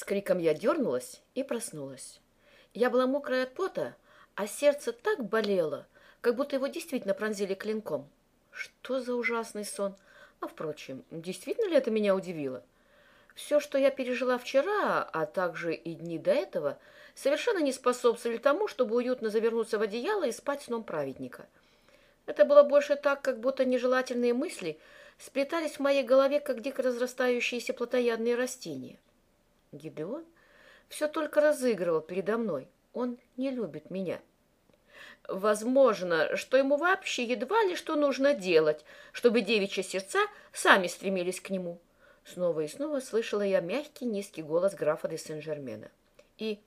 С криком я дернулась и проснулась. Я была мокрая от пота, а сердце так болело, как будто его действительно пронзили клинком. Что за ужасный сон! А, впрочем, действительно ли это меня удивило? Все, что я пережила вчера, а также и дни до этого, совершенно не способствовали тому, чтобы уютно завернуться в одеяло и спать сном праведника. Это было больше так, как будто нежелательные мысли сплетались в моей голове, как дико разрастающиеся плотоядные растения. Гидеон все только разыгрывал передо мной. Он не любит меня. Возможно, что ему вообще едва ли что нужно делать, чтобы девичьи сердца сами стремились к нему. Снова и снова слышала я мягкий низкий голос графа де Сен-Жермена. И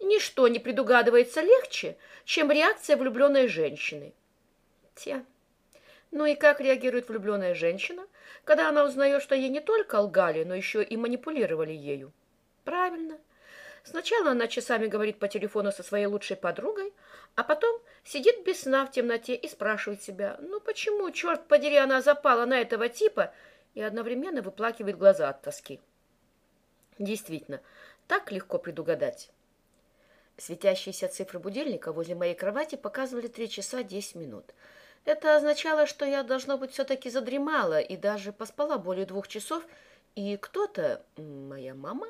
ничто не предугадывается легче, чем реакция влюбленной женщины. Те. Ну и как реагирует влюбленная женщина, когда она узнает, что ей не только лгали, но еще и манипулировали ею? Правильно. Сначала она часами говорит по телефону со своей лучшей подругой, а потом сидит без сна в темноте и спрашивает себя, ну почему, черт подери, она запала на этого типа, и одновременно выплакивает глаза от тоски. Действительно, так легко предугадать. Светящиеся цифры будильника возле моей кровати показывали три часа десять минут. Это означало, что я, должно быть, все-таки задремала и даже поспала более двух часов, и кто-то, моя мама,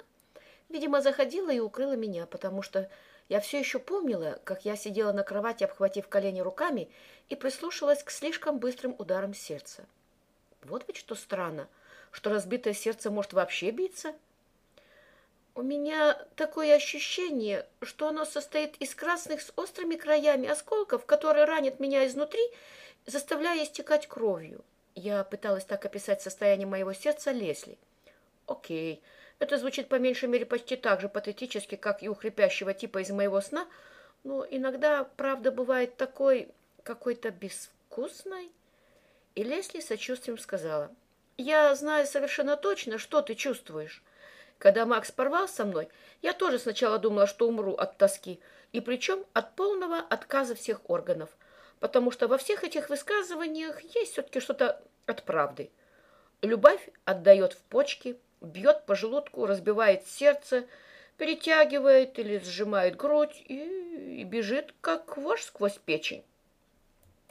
Видимо, заходила и укрыла меня, потому что я все еще помнила, как я сидела на кровати, обхватив колени руками, и прислушалась к слишком быстрым ударам сердца. Вот ведь что странно, что разбитое сердце может вообще биться. У меня такое ощущение, что оно состоит из красных с острыми краями осколков, которые ранят меня изнутри, заставляя истекать кровью. Я пыталась так описать состояние моего сердца Лесли. Окей, это звучит по меньшей мере почти так же патетически, как и у хрипящего типа из моего сна, но иногда правда бывает такой какой-то безвкусной. И Лесли сочувствием сказала, «Я знаю совершенно точно, что ты чувствуешь. Когда Макс порвал со мной, я тоже сначала думала, что умру от тоски, и причем от полного отказа всех органов, потому что во всех этих высказываниях есть все-таки что-то от правды. Любовь отдает в почки, бьет по желудку, разбивает сердце, перетягивает или сжимает грудь и, и бежит, как вож сквозь печень.